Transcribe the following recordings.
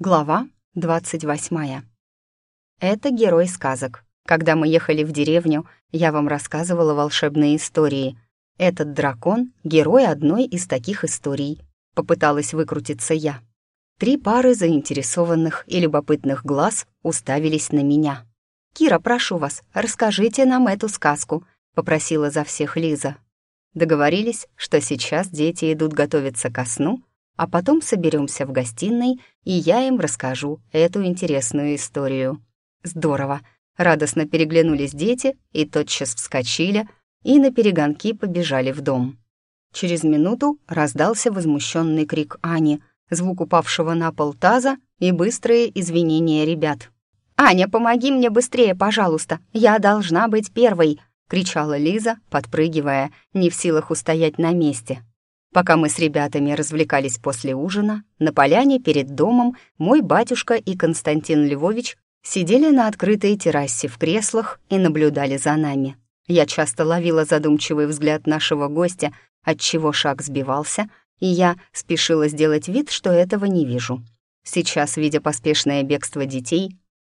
Глава 28. Это герой сказок. Когда мы ехали в деревню, я вам рассказывала волшебные истории. Этот дракон — герой одной из таких историй. Попыталась выкрутиться я. Три пары заинтересованных и любопытных глаз уставились на меня. «Кира, прошу вас, расскажите нам эту сказку», — попросила за всех Лиза. Договорились, что сейчас дети идут готовиться ко сну — а потом соберемся в гостиной, и я им расскажу эту интересную историю. Здорово. Радостно переглянулись дети и тотчас вскочили и на перегонки побежали в дом. Через минуту раздался возмущенный крик Ани, звук упавшего на пол таза и быстрые извинения ребят. «Аня, помоги мне быстрее, пожалуйста! Я должна быть первой!» — кричала Лиза, подпрыгивая, не в силах устоять на месте. Пока мы с ребятами развлекались после ужина, на поляне перед домом мой батюшка и Константин Львович сидели на открытой террасе в креслах и наблюдали за нами. Я часто ловила задумчивый взгляд нашего гостя, отчего шаг сбивался, и я спешила сделать вид, что этого не вижу. Сейчас, видя поспешное бегство детей,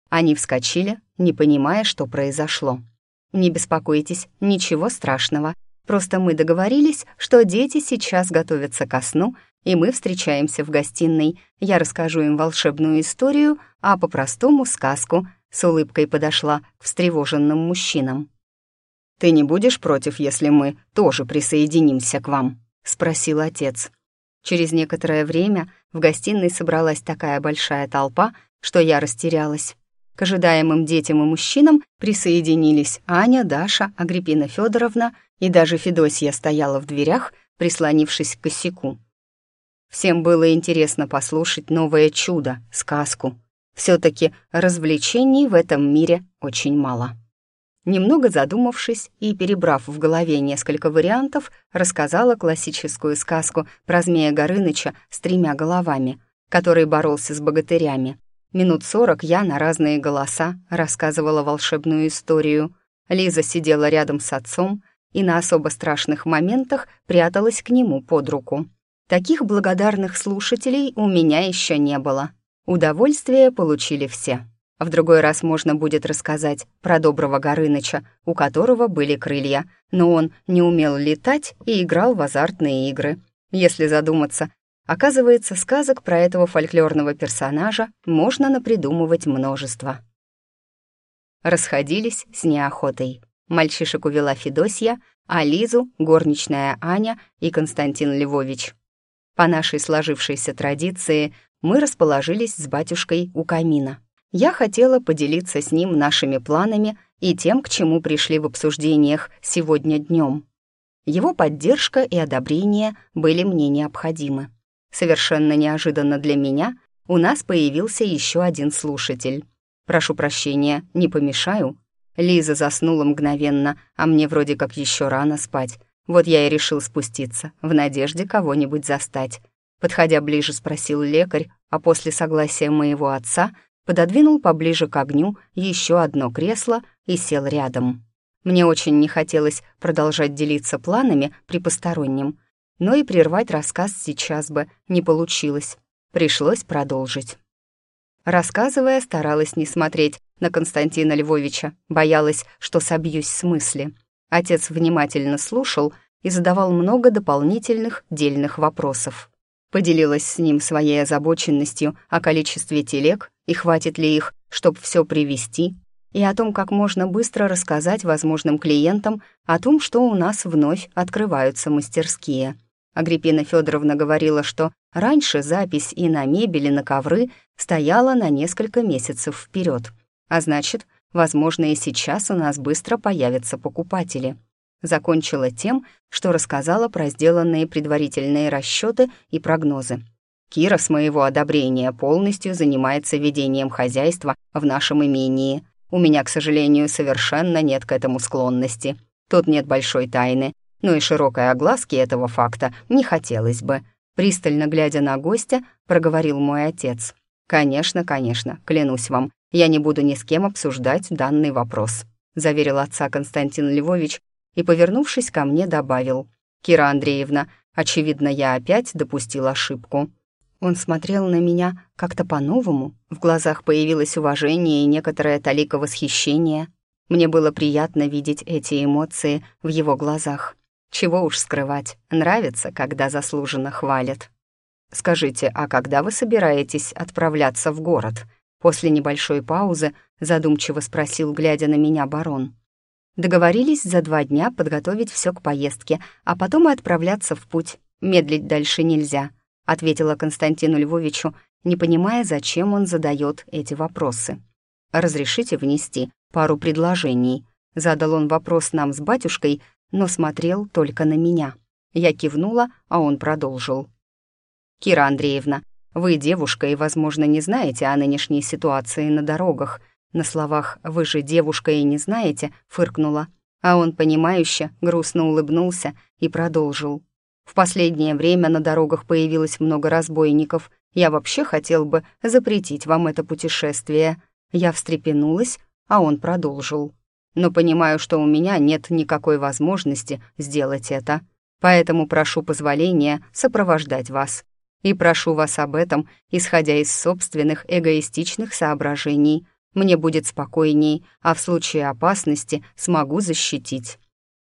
они вскочили, не понимая, что произошло. «Не беспокойтесь, ничего страшного», Просто мы договорились, что дети сейчас готовятся ко сну, и мы встречаемся в гостиной. Я расскажу им волшебную историю, а по-простому сказку. С улыбкой подошла к встревоженным мужчинам. «Ты не будешь против, если мы тоже присоединимся к вам?» — спросил отец. Через некоторое время в гостиной собралась такая большая толпа, что я растерялась. К ожидаемым детям и мужчинам присоединились Аня, Даша, Агриппина Федоровна и даже Федосья стояла в дверях, прислонившись к косяку. Всем было интересно послушать новое чудо, сказку. все таки развлечений в этом мире очень мало. Немного задумавшись и перебрав в голове несколько вариантов, рассказала классическую сказку про змея Горыныча с тремя головами, который боролся с богатырями. Минут сорок я на разные голоса рассказывала волшебную историю. Лиза сидела рядом с отцом, и на особо страшных моментах пряталась к нему под руку. Таких благодарных слушателей у меня еще не было. Удовольствие получили все. В другой раз можно будет рассказать про доброго Горыныча, у которого были крылья, но он не умел летать и играл в азартные игры. Если задуматься, оказывается, сказок про этого фольклорного персонажа можно напридумывать множество. Расходились с неохотой. Мальчишек увела Федосья, а Лизу — горничная Аня и Константин Львович. По нашей сложившейся традиции мы расположились с батюшкой у камина. Я хотела поделиться с ним нашими планами и тем, к чему пришли в обсуждениях сегодня днем. Его поддержка и одобрение были мне необходимы. Совершенно неожиданно для меня у нас появился еще один слушатель. «Прошу прощения, не помешаю?» Лиза заснула мгновенно, а мне вроде как еще рано спать. Вот я и решил спуститься, в надежде кого-нибудь застать. Подходя ближе, спросил лекарь, а после согласия моего отца пододвинул поближе к огню еще одно кресло и сел рядом. Мне очень не хотелось продолжать делиться планами при постороннем, но и прервать рассказ сейчас бы не получилось. Пришлось продолжить. Рассказывая, старалась не смотреть на Константина Львовича, боялась, что собьюсь с мысли. Отец внимательно слушал и задавал много дополнительных дельных вопросов. Поделилась с ним своей озабоченностью о количестве телег и хватит ли их, чтобы все привезти, и о том, как можно быстро рассказать возможным клиентам о том, что у нас вновь открываются мастерские. Агриппина Федоровна говорила, что раньше запись и на мебели, на ковры стояла на несколько месяцев вперед, а значит, возможно, и сейчас у нас быстро появятся покупатели. Закончила тем, что рассказала про сделанные предварительные расчеты и прогнозы. Кира с моего одобрения полностью занимается ведением хозяйства в нашем имении. У меня, к сожалению, совершенно нет к этому склонности. Тут нет большой тайны, но и широкой огласки этого факта не хотелось бы. Пристально глядя на гостя, проговорил мой отец. «Конечно, конечно, клянусь вам, я не буду ни с кем обсуждать данный вопрос», заверил отца Константин Львович и, повернувшись ко мне, добавил. «Кира Андреевна, очевидно, я опять допустил ошибку». Он смотрел на меня как-то по-новому, в глазах появилось уважение и некоторое талика восхищения. Мне было приятно видеть эти эмоции в его глазах. Чего уж скрывать, нравится, когда заслуженно хвалят. «Скажите, а когда вы собираетесь отправляться в город?» После небольшой паузы задумчиво спросил, глядя на меня барон. Договорились за два дня подготовить все к поездке, а потом и отправляться в путь. Медлить дальше нельзя, ответила Константину Львовичу, не понимая, зачем он задает эти вопросы. «Разрешите внести пару предложений?» Задал он вопрос нам с батюшкой, но смотрел только на меня. Я кивнула, а он продолжил. «Кира Андреевна, вы девушка и, возможно, не знаете о нынешней ситуации на дорогах. На словах «вы же девушка и не знаете» фыркнула, а он, понимающе, грустно улыбнулся и продолжил. В последнее время на дорогах появилось много разбойников. Я вообще хотел бы запретить вам это путешествие. Я встрепенулась, а он продолжил. Но понимаю, что у меня нет никакой возможности сделать это. Поэтому прошу позволения сопровождать вас и прошу вас об этом, исходя из собственных эгоистичных соображений. Мне будет спокойней, а в случае опасности смогу защитить.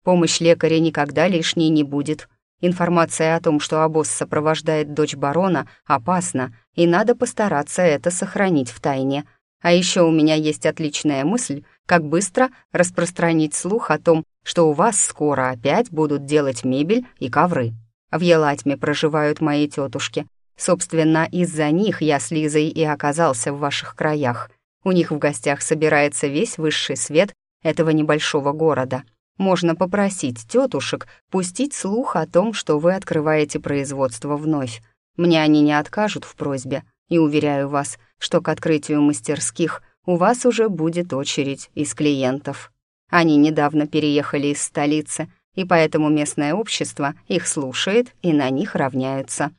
Помощь лекаря никогда лишней не будет. Информация о том, что обоз сопровождает дочь барона, опасна, и надо постараться это сохранить в тайне. А еще у меня есть отличная мысль, как быстро распространить слух о том, что у вас скоро опять будут делать мебель и ковры. В Елатьме проживают мои тетушки. Собственно, из-за них я с Лизой и оказался в ваших краях. У них в гостях собирается весь высший свет этого небольшого города. Можно попросить тетушек пустить слух о том, что вы открываете производство вновь. Мне они не откажут в просьбе, и уверяю вас, что к открытию мастерских у вас уже будет очередь из клиентов. Они недавно переехали из столицы — и поэтому местное общество их слушает и на них равняются.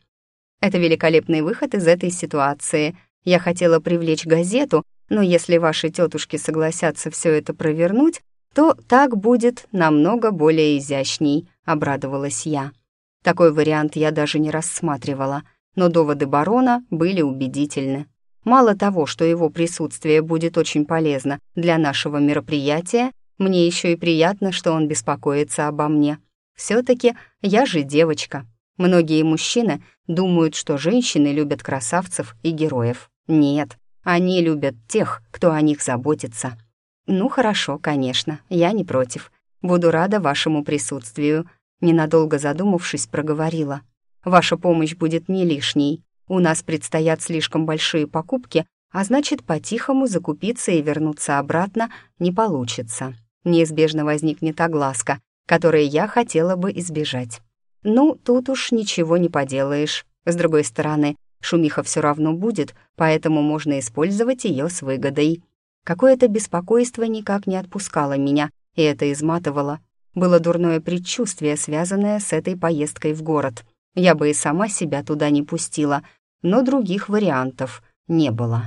Это великолепный выход из этой ситуации. Я хотела привлечь газету, но если ваши тетушки согласятся все это провернуть, то так будет намного более изящней», — обрадовалась я. Такой вариант я даже не рассматривала, но доводы барона были убедительны. Мало того, что его присутствие будет очень полезно для нашего мероприятия, мне еще и приятно, что он беспокоится обо мне. Все-таки я же девочка. Многие мужчины думают, что женщины любят красавцев и героев. Нет, они любят тех, кто о них заботится. Ну хорошо, конечно, я не против. Буду рада вашему присутствию. Ненадолго задумавшись, проговорила. Ваша помощь будет не лишней. У нас предстоят слишком большие покупки, а значит, по-тихому закупиться и вернуться обратно не получится неизбежно возникнет огласка, которой я хотела бы избежать. Ну, тут уж ничего не поделаешь. С другой стороны, шумиха все равно будет, поэтому можно использовать ее с выгодой. Какое-то беспокойство никак не отпускало меня, и это изматывало. Было дурное предчувствие, связанное с этой поездкой в город. Я бы и сама себя туда не пустила, но других вариантов не было.